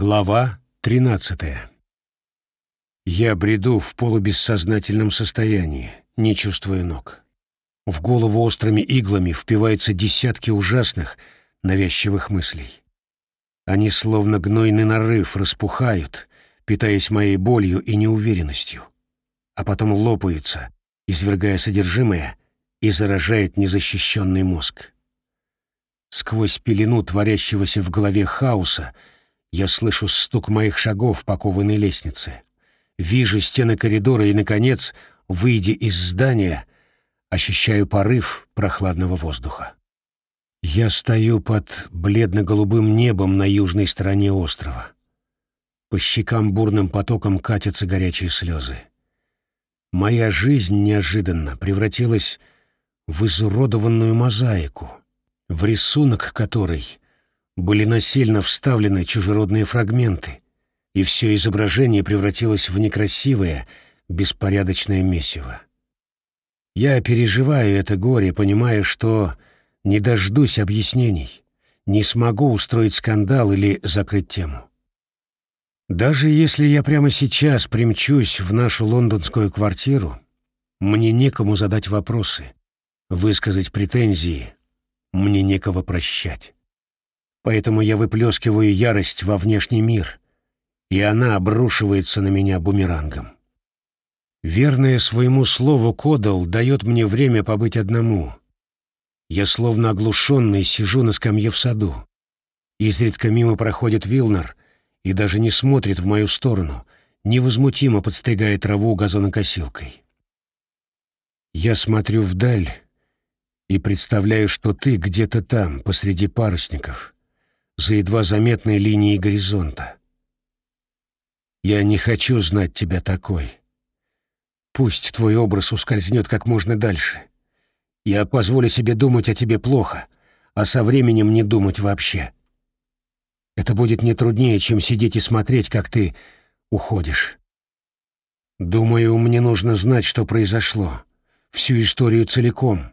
Глава 13. Я бреду в полубессознательном состоянии, не чувствуя ног. В голову острыми иглами впиваются десятки ужасных, навязчивых мыслей. Они словно гнойный нарыв распухают, питаясь моей болью и неуверенностью, а потом лопаются, извергая содержимое, и заражает незащищенный мозг. Сквозь пелену творящегося в голове хаоса я слышу стук моих шагов по кованой лестнице. Вижу стены коридора и, наконец, выйдя из здания, ощущаю порыв прохладного воздуха. Я стою под бледно-голубым небом на южной стороне острова. По щекам бурным потоком катятся горячие слезы. Моя жизнь неожиданно превратилась в изуродованную мозаику, в рисунок которой были насильно вставлены чужеродные фрагменты, и все изображение превратилось в некрасивое, беспорядочное месиво. Я переживаю это горе, понимая, что не дождусь объяснений, не смогу устроить скандал или закрыть тему. Даже если я прямо сейчас примчусь в нашу лондонскую квартиру, мне некому задать вопросы, высказать претензии, мне некого прощать. Поэтому я выплескиваю ярость во внешний мир, и она обрушивается на меня бумерангом. Верное своему слову Кодал дает мне время побыть одному. Я словно оглушенный сижу на скамье в саду. Изредка мимо проходит Вилнер и даже не смотрит в мою сторону, невозмутимо подстригая траву газонокосилкой. Я смотрю вдаль и представляю, что ты где-то там, посреди парусников, за едва заметной линией горизонта. Я не хочу знать тебя такой. Пусть твой образ ускользнет как можно дальше. Я позволю себе думать о тебе плохо, а со временем не думать вообще. Это будет не труднее, чем сидеть и смотреть, как ты уходишь. Думаю, мне нужно знать, что произошло. Всю историю целиком.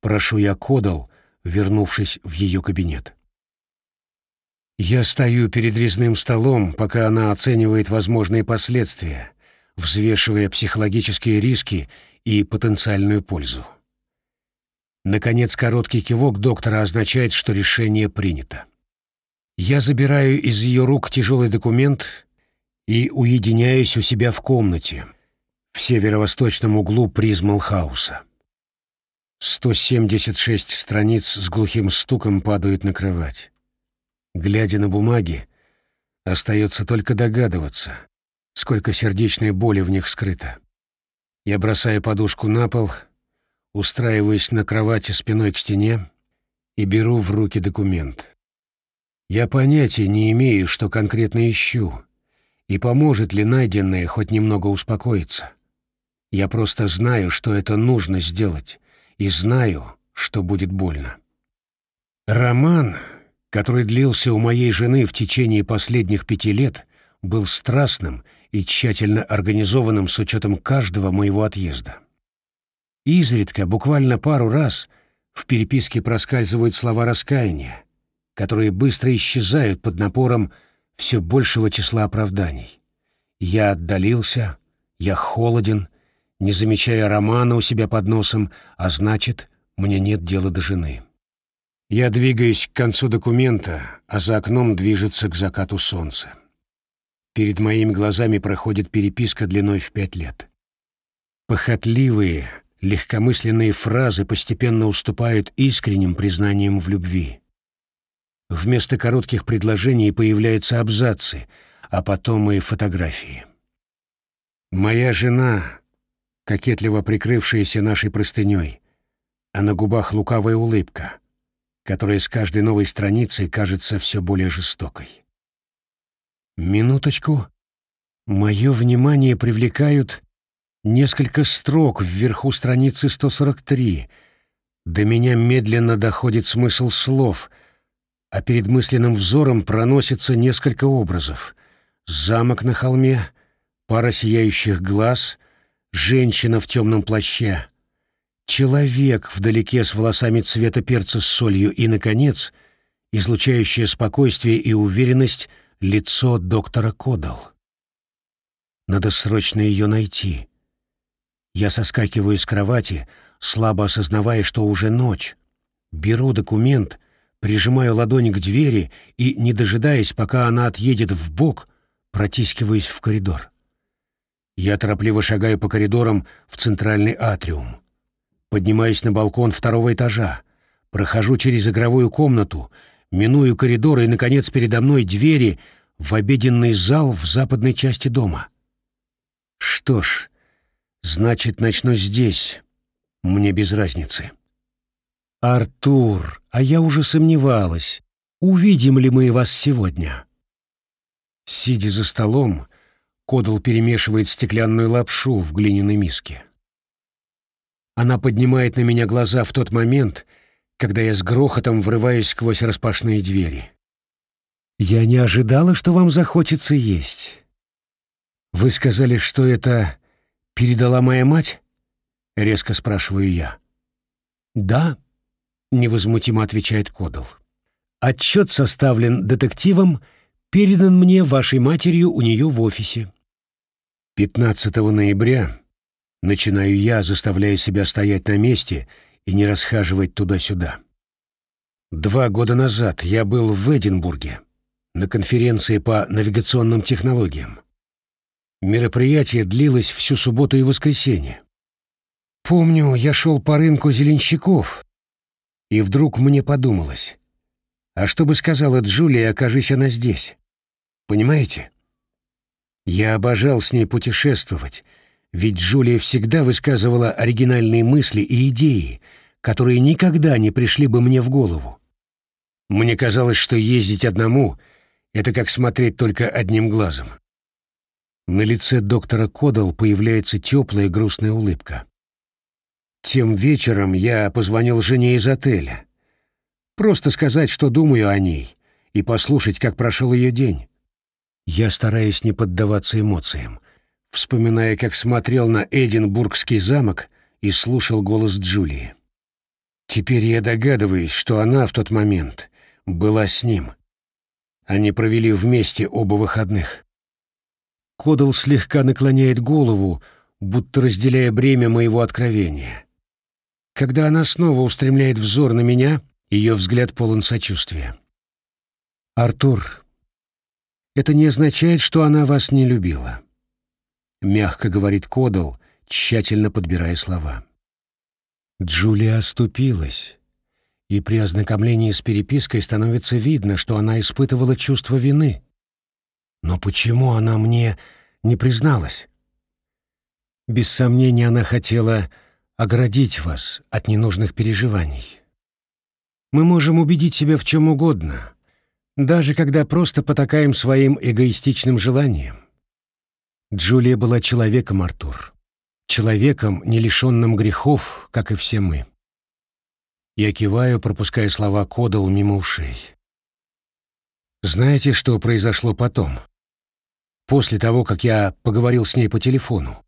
Прошу я Кодал, вернувшись в ее кабинет. Я стою перед резным столом, пока она оценивает возможные последствия, взвешивая психологические риски и потенциальную пользу. Наконец, короткий кивок доктора означает, что решение принято. Я забираю из ее рук тяжелый документ и уединяюсь у себя в комнате в северо-восточном углу Призмалхауса. 176 страниц с глухим стуком падают на кровать. Глядя на бумаги, остается только догадываться, сколько сердечной боли в них скрыто. Я бросаю подушку на пол, устраиваюсь на кровати спиной к стене и беру в руки документ. Я понятия не имею, что конкретно ищу, и поможет ли найденное хоть немного успокоиться. Я просто знаю, что это нужно сделать, и знаю, что будет больно. Роман который длился у моей жены в течение последних пяти лет, был страстным и тщательно организованным с учетом каждого моего отъезда. Изредка, буквально пару раз, в переписке проскальзывают слова раскаяния, которые быстро исчезают под напором все большего числа оправданий. Я отдалился, я холоден, не замечая романа у себя под носом, а значит, мне нет дела до жены. Я двигаюсь к концу документа, а за окном движется к закату солнца. Перед моими глазами проходит переписка длиной в пять лет. Похотливые, легкомысленные фразы постепенно уступают искренним признаниям в любви. Вместо коротких предложений появляются абзацы, а потом и фотографии. Моя жена, кокетливо прикрывшаяся нашей простыней, а на губах лукавая улыбка — которая с каждой новой страницей кажется все более жестокой. Минуточку. Мое внимание привлекают несколько строк вверху страницы 143. До меня медленно доходит смысл слов, а перед мысленным взором проносится несколько образов. Замок на холме, пара сияющих глаз, женщина в темном плаще — Человек вдалеке с волосами цвета перца с солью и, наконец, излучающее спокойствие и уверенность лицо доктора Кодал. Надо срочно ее найти. Я соскакиваю с кровати, слабо осознавая, что уже ночь. Беру документ, прижимаю ладонь к двери и, не дожидаясь, пока она отъедет в бок, протискиваюсь в коридор. Я торопливо шагаю по коридорам в центральный атриум. Поднимаюсь на балкон второго этажа, прохожу через игровую комнату, миную коридоры и, наконец, передо мной двери в обеденный зал в западной части дома. Что ж, значит, начну здесь. Мне без разницы. Артур, а я уже сомневалась, увидим ли мы вас сегодня. Сидя за столом, Кодал перемешивает стеклянную лапшу в глиняной миске. Она поднимает на меня глаза в тот момент, когда я с грохотом врываюсь сквозь распашные двери. «Я не ожидала, что вам захочется есть. «Вы сказали, что это передала моя мать?» — резко спрашиваю я. «Да», — невозмутимо отвечает Кодал. «Отчет составлен детективом, передан мне вашей матерью у нее в офисе». 15 ноября начинаю я, заставляя себя стоять на месте и не расхаживать туда-сюда. Два года назад я был в Эдинбурге на конференции по навигационным технологиям. Мероприятие длилось всю субботу и воскресенье. Помню, я шел по рынку зеленщиков, и вдруг мне подумалось, а что бы сказала Джулия, окажись она здесь? Понимаете? Я обожал с ней путешествовать, ведь Джулия всегда высказывала оригинальные мысли и идеи, которые никогда не пришли бы мне в голову. Мне казалось, что ездить одному — это как смотреть только одним глазом. На лице доктора Кодал появляется теплая грустная улыбка. Тем вечером я позвонил жене из отеля. Просто сказать, что думаю о ней, и послушать, как прошел ее день. Я стараюсь не поддаваться эмоциям, вспоминая, как смотрел на Эдинбургский замок и слушал голос Джулии. Теперь я догадываюсь, что она в тот момент была с ним. Они провели вместе оба выходных. Кодал слегка наклоняет голову, будто разделяя бремя моего откровения. Когда она снова устремляет взор на меня, ее взгляд полон сочувствия. «Артур, это не означает, что она вас не любила», — мягко говорит Кодал, тщательно подбирая слова. Джулия оступилась, и при ознакомлении с перепиской становится видно, что она испытывала чувство вины. Но почему она мне не призналась? Без сомнения, она хотела оградить вас от ненужных переживаний. Мы можем убедить себя в чем угодно, даже когда просто потакаем своим эгоистичным желаниям. Джулия была человеком, Артур. Человеком, не лишенным грехов, как и все мы. Я киваю, пропуская слова Кодал мимо ушей. Знаете, что произошло потом? после того, как я поговорил с ней по телефону.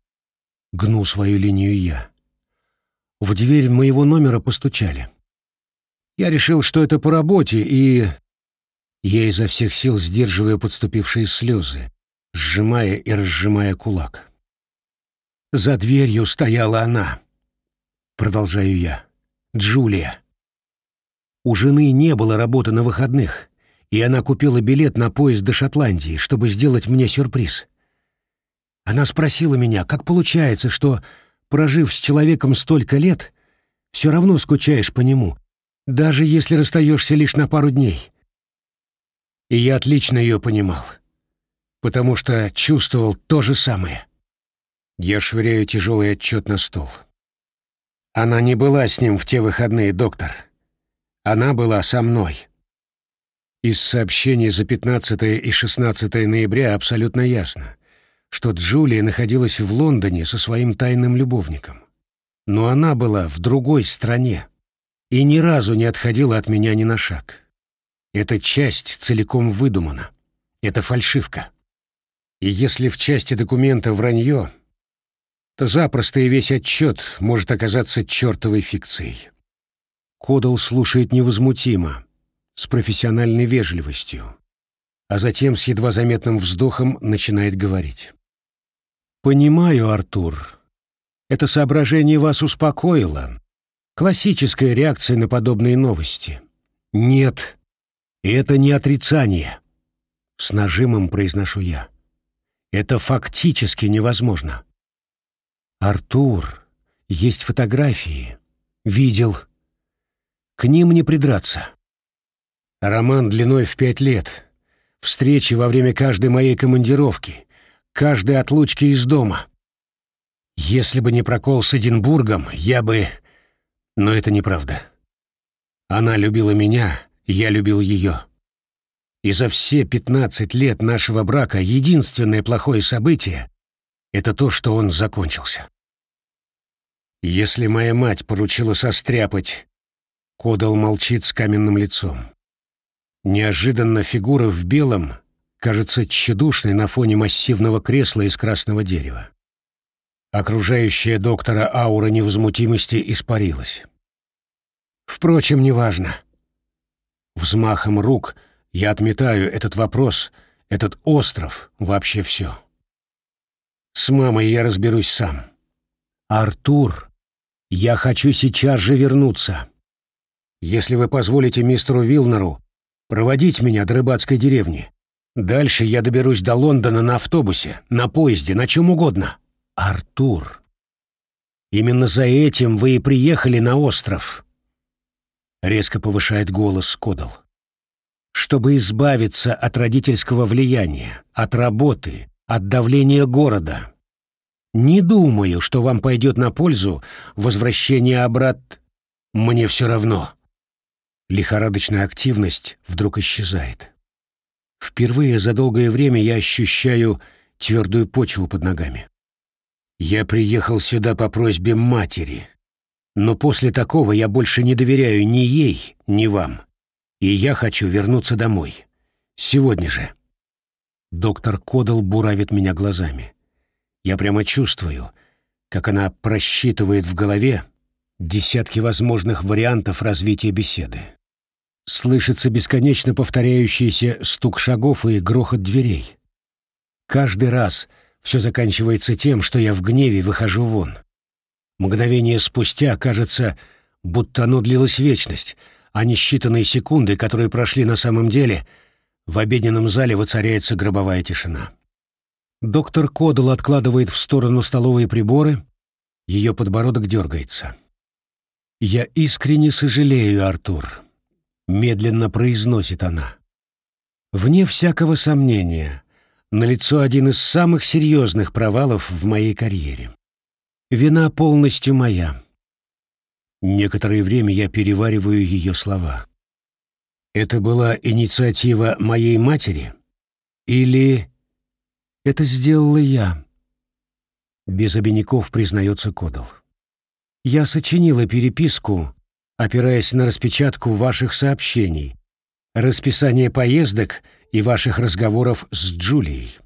Гну свою линию я. В дверь моего номера постучали. Я решил, что это по работе, и... Я изо всех сил сдерживаю подступившие слезы, сжимая и разжимая кулак. За дверью стояла она. Продолжаю я. Джулия. У жены не было работы на выходных, и она купила билет на поезд до Шотландии, чтобы сделать мне сюрприз. Она спросила меня, как получается, что, прожив с человеком столько лет, все равно скучаешь по нему, даже если расстаешься лишь на пару дней. И я отлично ее понимал, потому что чувствовал то же самое. Я швыряю тяжелый отчет на стол. Она не была с ним в те выходные, доктор. Она была со мной. Из сообщений за 15 и 16 ноября абсолютно ясно, что Джулия находилась в Лондоне со своим тайным любовником. Но она была в другой стране и ни разу не отходила от меня ни на шаг. Эта часть целиком выдумана. Это фальшивка. И если в части документа вранье, то запросто и весь отчет может оказаться чертовой фикцией. Кодал слушает невозмутимо, с профессиональной вежливостью. а затем с едва заметным вздохом начинает говорить. «Понимаю, Артур. Это соображение вас успокоило. Классическая реакция на подобные новости. Нет, это не отрицание. С нажимом произношу я. Это фактически невозможно. Артур, есть фотографии. Видел. К ним не придраться. Роман длиной в пять лет. Встречи во время каждой моей командировки, каждой отлучки из дома. Если бы не прокол с Эдинбургом, я бы... Но это неправда. Она любила меня, я любил ее. И за все пятнадцать лет нашего брака единственное плохое событие — это то, что он закончился. Если моя мать поручила состряпать, Кодал молчит с каменным лицом. Неожиданно фигура в белом кажется тщедушной на фоне массивного кресла из красного дерева. Окружающая доктора аура невозмутимости испарилась. Впрочем, неважно. Взмахом рук я отметаю этот вопрос, этот остров, вообще все. С мамой я разберусь сам. Артур, я хочу сейчас же вернуться. Если вы позволите мистеру Вилнеру проводить меня до рыбацкой деревни, дальше я доберусь до Лондона на автобусе, на поезде, на чем угодно. Артур, именно за этим вы и приехали на остров резко повышает голос Кодал. Чтобы избавиться от родительского влияния, от работы, от давления города. Не думаю, что вам пойдет на пользу возвращение обратно. Мне все равно. Лихорадочная активность вдруг исчезает. Впервые за долгое время я ощущаю твердую почву под ногами. Я приехал сюда по просьбе матери, но после такого я больше не доверяю ни ей, ни вам. И я хочу вернуться домой. Сегодня же. Доктор Кодал буравит меня глазами. Я прямо чувствую, как она просчитывает в голове десятки возможных вариантов развития беседы. Слышится бесконечно повторяющийся стук шагов и грохот дверей. Каждый раз все заканчивается тем, что я в гневе выхожу вон. Мгновение спустя кажется, будто оно длилось вечность, а не считанные секунды, которые прошли на самом деле, в обеденном зале воцаряется гробовая тишина. Доктор Кодал откладывает в сторону столовые приборы, ее подбородок дергается. «Я искренне сожалею, Артур», — медленно произносит она. «Вне всякого сомнения, налицо один из самых серьезных провалов в моей карьере. Вина полностью моя. Некоторое время я перевариваю ее слова. Это была инициатива моей матери? Или это сделала я? Без обиняков признается Кодал. Я сочинила переписку, опираясь на распечатку ваших сообщений, расписание поездок и ваших разговоров с Джулией.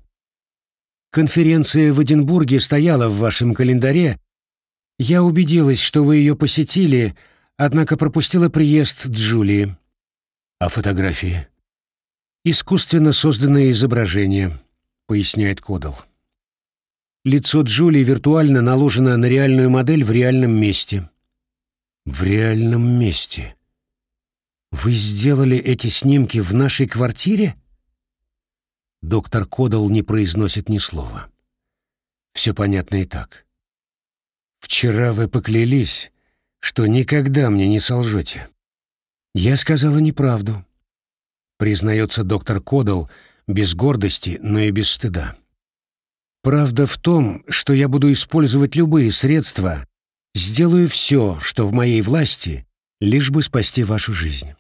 Конференция в Эдинбурге стояла в вашем календаре. Я убедилась, что вы ее посетили, однако пропустила приезд Джулии. А фотографии? Искусственно созданное изображение, поясняет Кодал. Лицо Джулии виртуально наложено на реальную модель в реальном месте. В реальном месте. Вы сделали эти снимки в нашей квартире? Доктор Кодал не произносит ни слова. Все понятно и так. «Вчера вы поклялись, что никогда мне не солжете». «Я сказала неправду», — признается доктор Кодал без гордости, но и без стыда. «Правда в том, что я буду использовать любые средства, сделаю все, что в моей власти, лишь бы спасти вашу жизнь.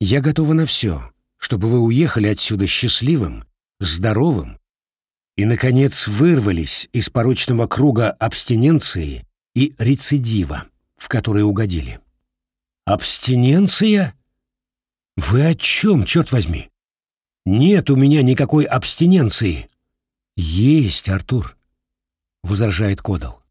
Я готова на все, чтобы вы уехали отсюда счастливым, здоровым и, наконец, вырвались из порочного круга абстиненции и рецидива, в который угодили. «Абстиненция? Вы о чем, черт возьми? Нет у меня никакой абстиненции». «Есть, Артур», — возражает Кодал.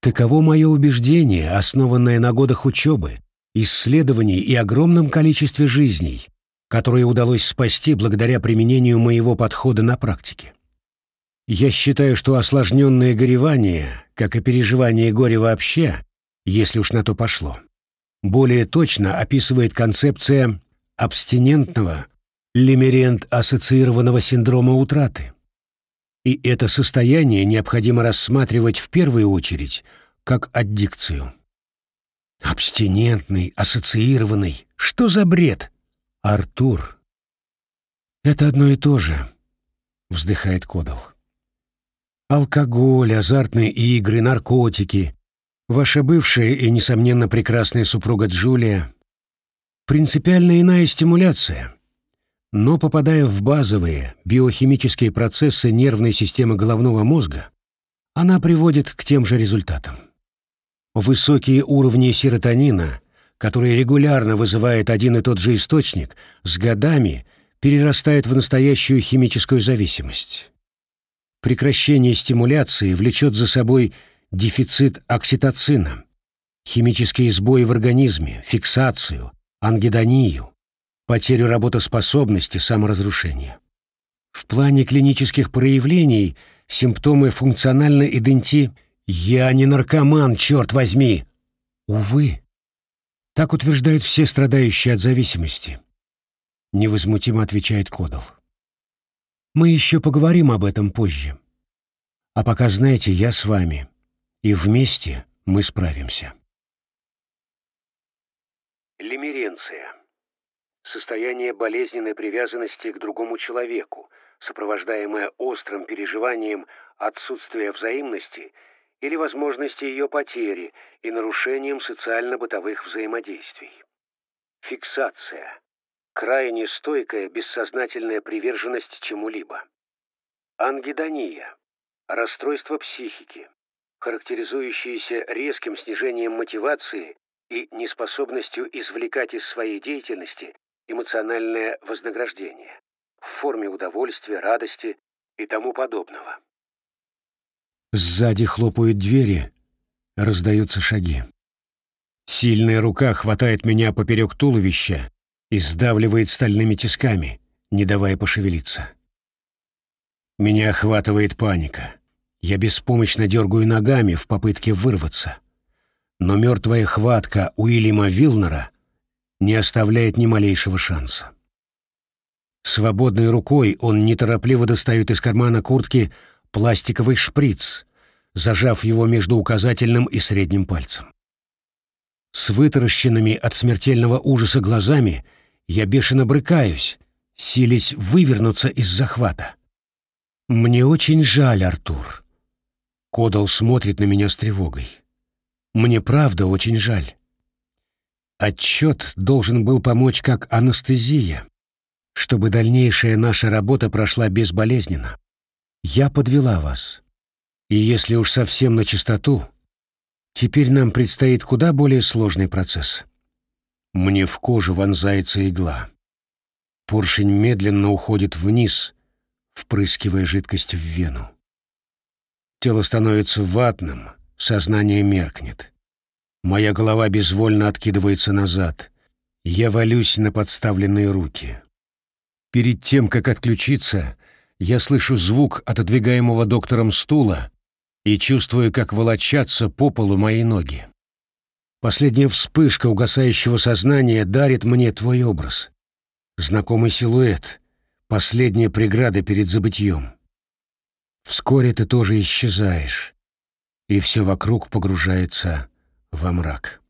«Таково мое убеждение, основанное на годах учебы, исследований и огромном количестве жизней, которые удалось спасти благодаря применению моего подхода на практике. Я считаю, что осложненное горевание, как и переживание горя вообще, если уж на то пошло, более точно описывает концепция абстинентного лимерент-ассоциированного синдрома утраты. И это состояние необходимо рассматривать в первую очередь как аддикцию. Абстинентный, ассоциированный. Что за бред? Артур. Это одно и то же, вздыхает Кодал. Алкоголь, азартные игры, наркотики. Ваша бывшая и, несомненно, прекрасная супруга Джулия. Принципиально иная стимуляция. Но попадая в базовые биохимические процессы нервной системы головного мозга, она приводит к тем же результатам. Высокие уровни серотонина, которые регулярно вызывает один и тот же источник, с годами перерастают в настоящую химическую зависимость. Прекращение стимуляции влечет за собой дефицит окситоцина, химические сбои в организме, фиксацию, ангидонию, потерю работоспособности, саморазрушение. В плане клинических проявлений симптомы функционально иденти «Я не наркоман, черт возьми!» Увы, так утверждают все страдающие от зависимости. Невозмутимо отвечает Кодал. Мы еще поговорим об этом позже. А пока, знаете, я с вами, и вместе мы справимся. Лимеренция. Состояние болезненной привязанности к другому человеку, сопровождаемое острым переживанием отсутствия взаимности – или возможности ее потери и нарушением социально-бытовых взаимодействий. Фиксация. Крайне стойкая бессознательная приверженность чему-либо. Ангидония. Расстройство психики, характеризующееся резким снижением мотивации и неспособностью извлекать из своей деятельности эмоциональное вознаграждение в форме удовольствия, радости и тому подобного. Сзади хлопают двери, раздаются шаги. Сильная рука хватает меня поперек туловища и сдавливает стальными тисками, не давая пошевелиться. Меня охватывает паника. Я беспомощно дергаю ногами в попытке вырваться. Но мертвая хватка Уильяма Вилнера не оставляет ни малейшего шанса. Свободной рукой он неторопливо достает из кармана куртки пластиковый шприц, зажав его между указательным и средним пальцем. С вытаращенными от смертельного ужаса глазами я бешено брыкаюсь, силясь вывернуться из захвата. «Мне очень жаль, Артур». Кодал смотрит на меня с тревогой. «Мне правда очень жаль. Отчет должен был помочь как анестезия, чтобы дальнейшая наша работа прошла безболезненно. Я подвела вас. И если уж совсем на чистоту, теперь нам предстоит куда более сложный процесс. Мне в кожу вонзается игла. Поршень медленно уходит вниз, впрыскивая жидкость в вену. Тело становится ватным, сознание меркнет. Моя голова безвольно откидывается назад. Я валюсь на подставленные руки. Перед тем, как отключиться, я слышу звук отодвигаемого доктором стула и чувствую, как волочатся по полу мои ноги. Последняя вспышка угасающего сознания дарит мне твой образ. Знакомый силуэт, последняя преграда перед забытьем. Вскоре ты тоже исчезаешь, и все вокруг погружается во мрак.